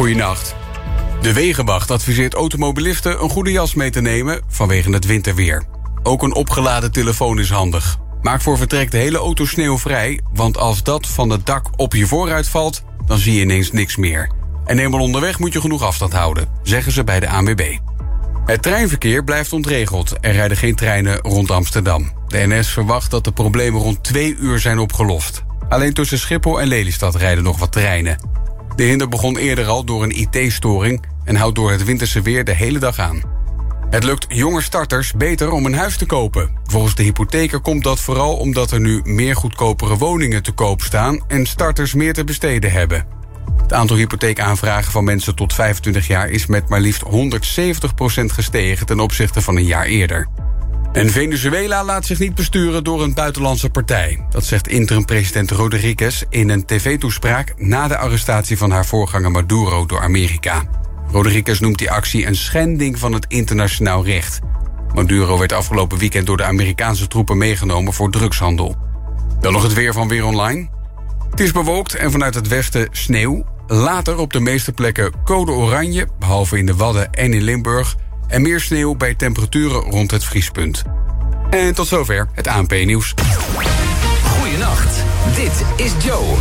Goedenacht. De Wegenwacht adviseert automobilisten een goede jas mee te nemen vanwege het winterweer. Ook een opgeladen telefoon is handig. Maak voor vertrek de hele auto sneeuwvrij, want als dat van het dak op je vooruit valt, dan zie je ineens niks meer. En eenmaal onderweg moet je genoeg afstand houden, zeggen ze bij de ANWB. Het treinverkeer blijft ontregeld. Er rijden geen treinen rond Amsterdam. De NS verwacht dat de problemen rond twee uur zijn opgelost. Alleen tussen Schiphol en Lelystad rijden nog wat treinen. De hinder begon eerder al door een IT-storing en houdt door het winterse weer de hele dag aan. Het lukt jonge starters beter om een huis te kopen. Volgens de hypotheker komt dat vooral omdat er nu meer goedkopere woningen te koop staan en starters meer te besteden hebben. Het aantal hypotheekaanvragen van mensen tot 25 jaar is met maar liefst 170% gestegen ten opzichte van een jaar eerder. En Venezuela laat zich niet besturen door een buitenlandse partij. Dat zegt interim-president Rodriguez in een tv-toespraak... na de arrestatie van haar voorganger Maduro door Amerika. Rodriguez noemt die actie een schending van het internationaal recht. Maduro werd afgelopen weekend door de Amerikaanse troepen meegenomen voor drugshandel. Dan nog het weer van Weer Online. Het is bewolkt en vanuit het westen sneeuw. Later op de meeste plekken code oranje, behalve in de Wadden en in Limburg en meer sneeuw bij temperaturen rond het vriespunt. En tot zover het ANP-nieuws. Goedenacht, dit is Joe.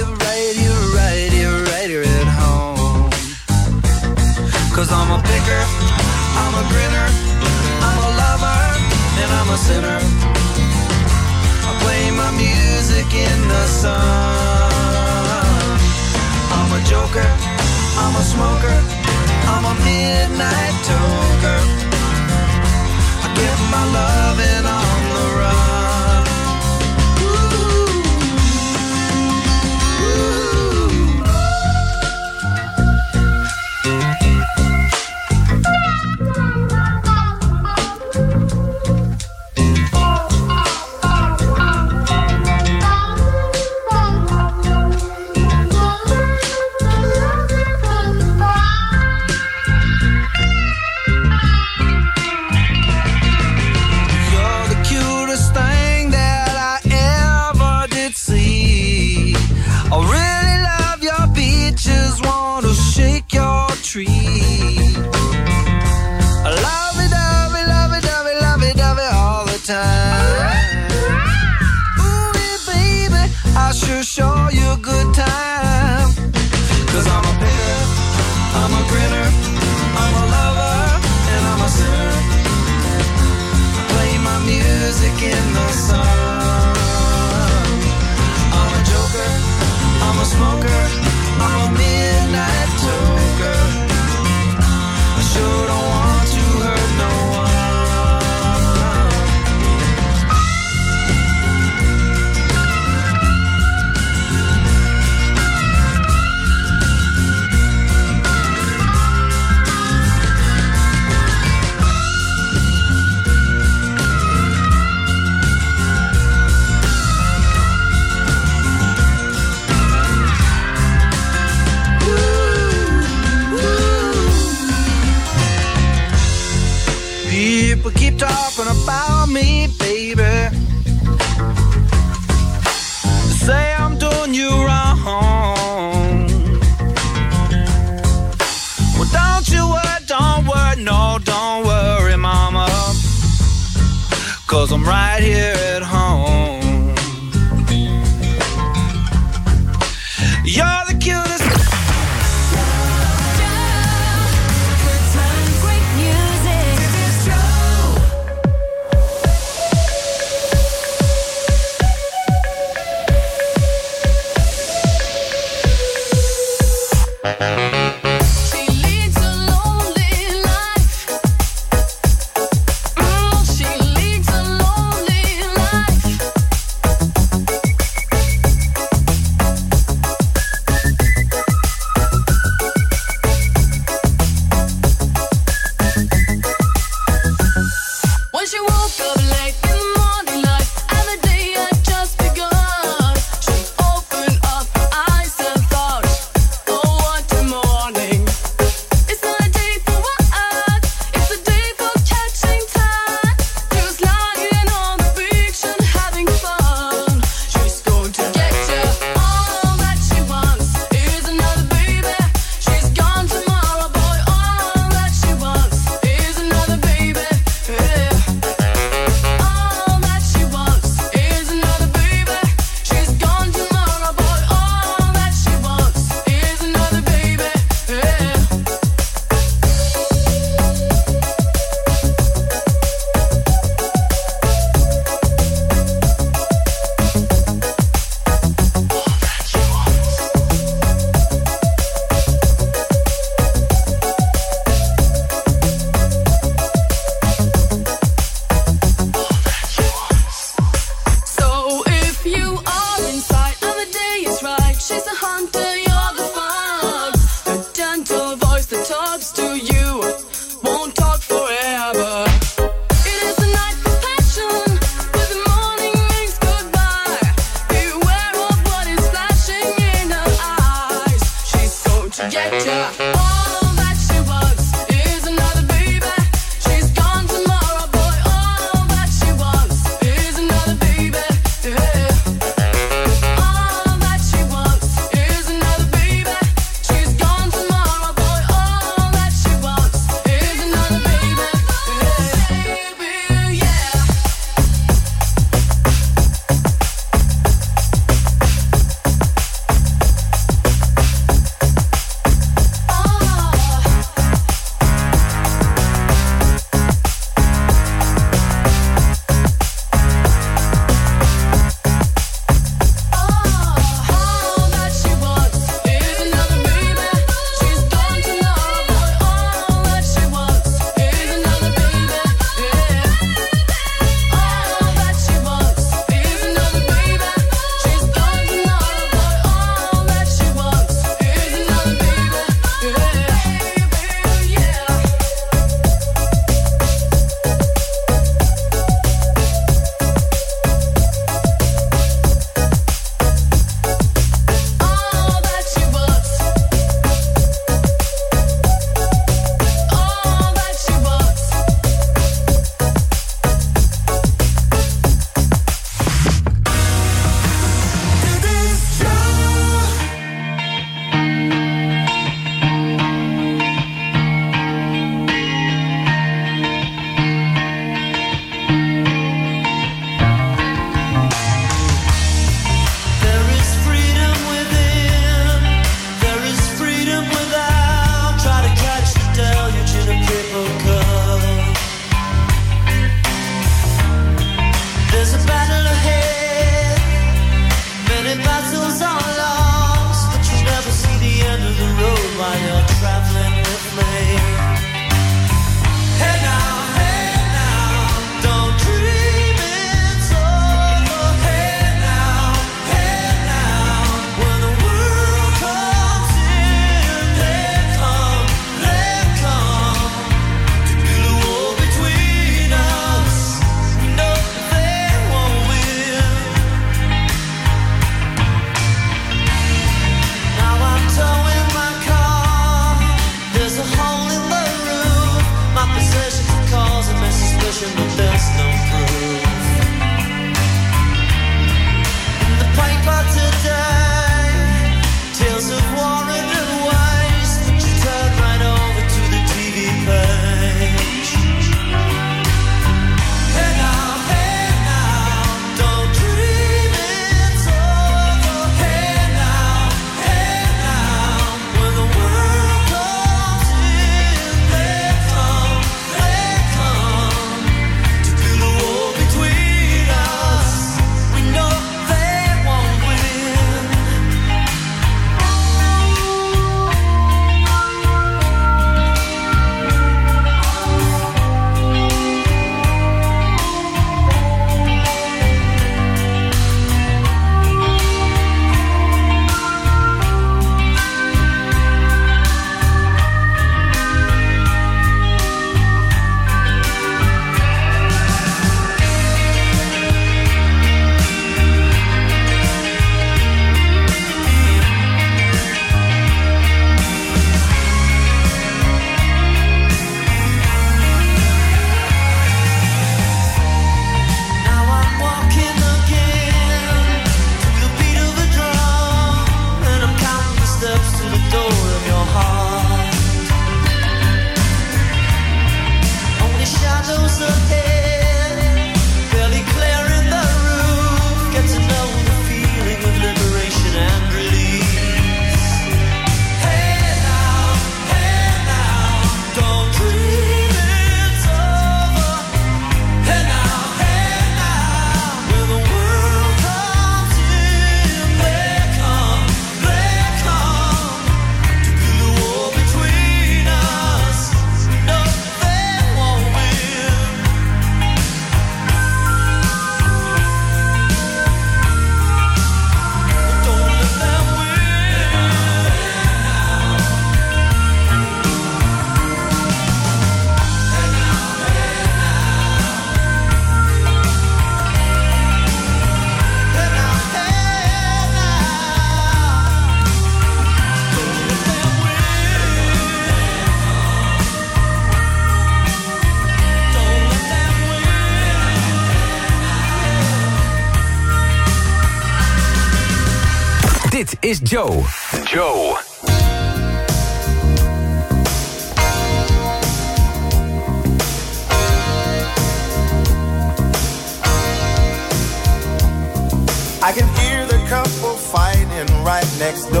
Right next door.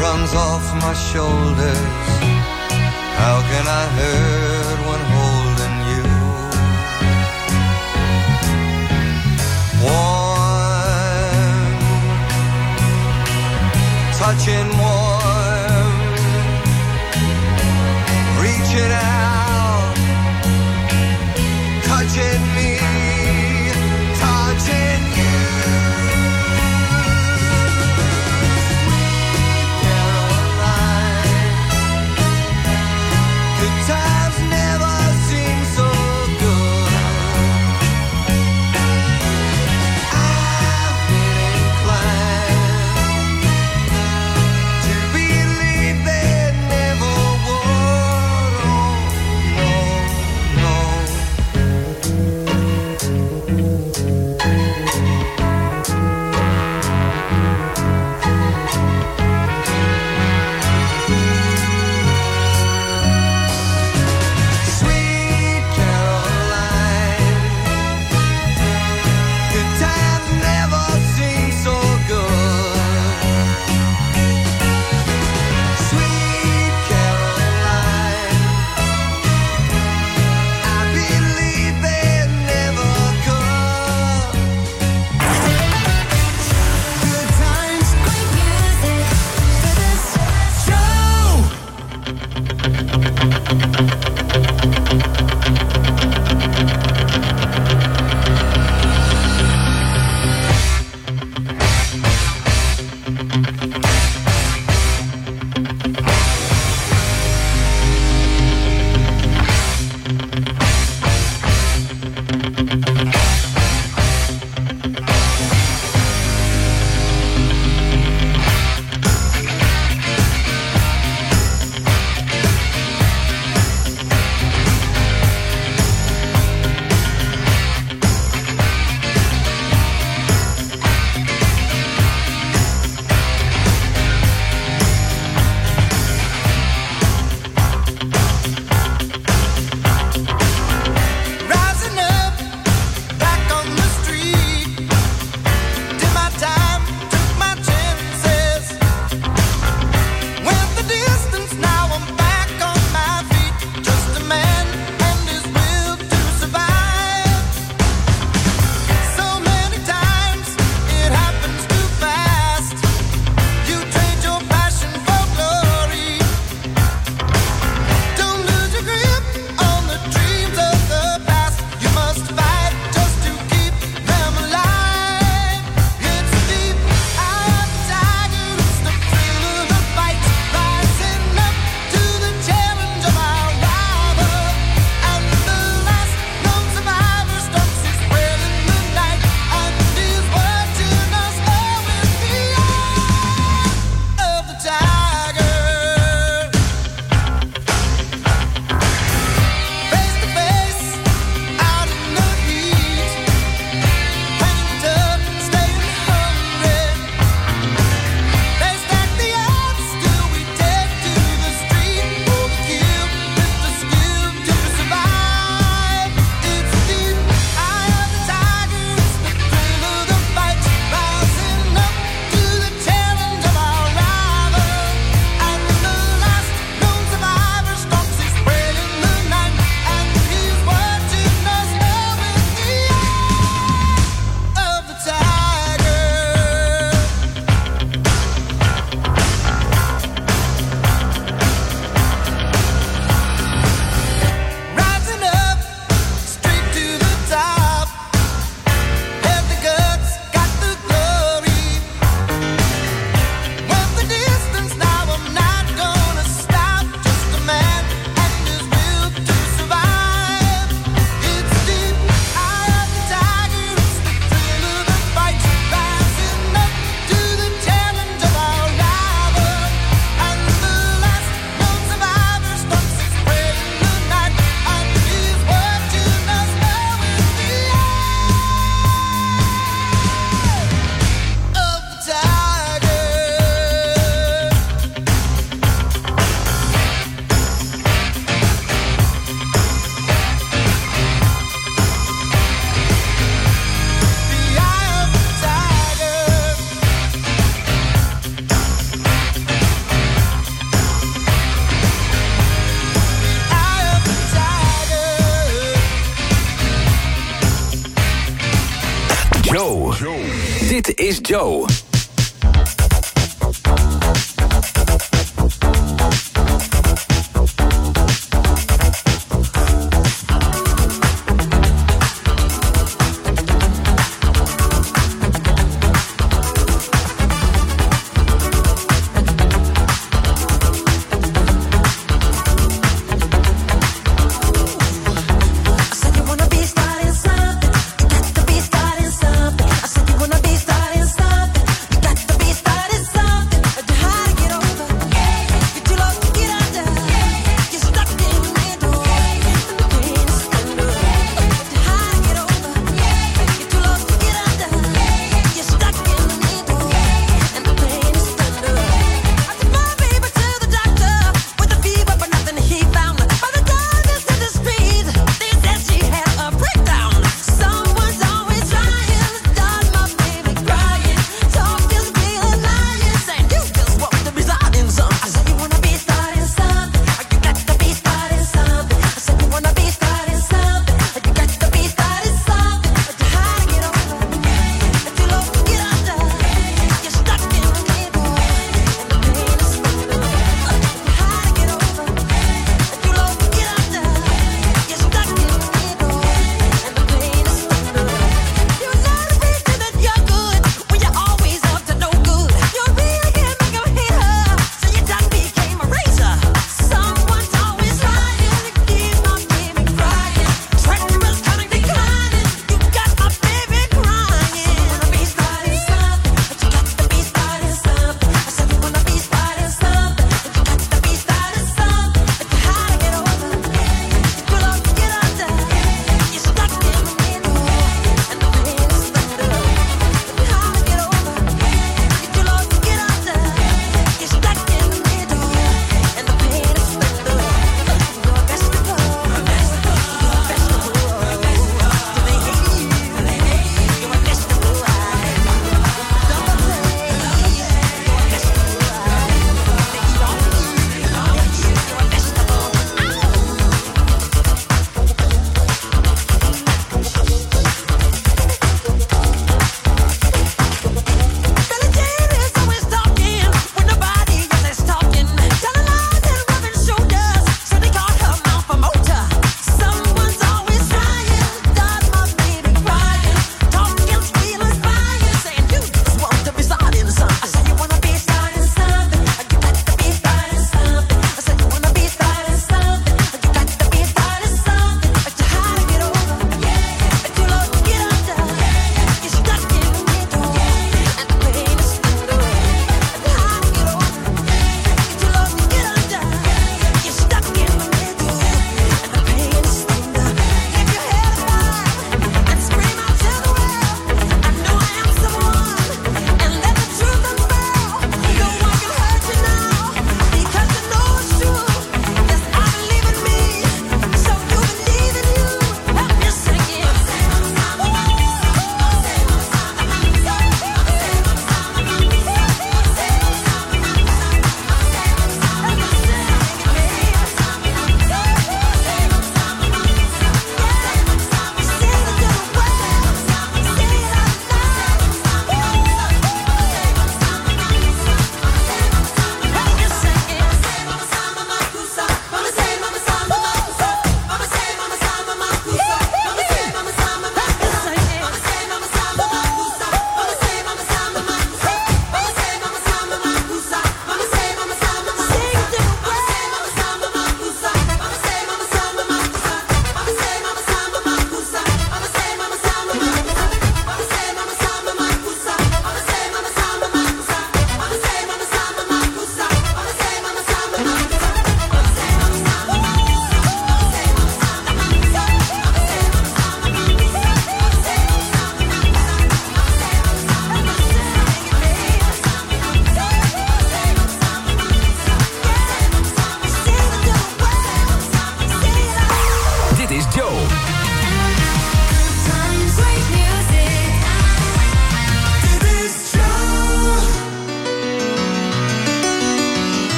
runs off my shoulders. How can I hurt when holding you? Warm, touching warm.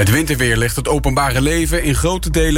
Het winterweer legt het openbare leven in grote delen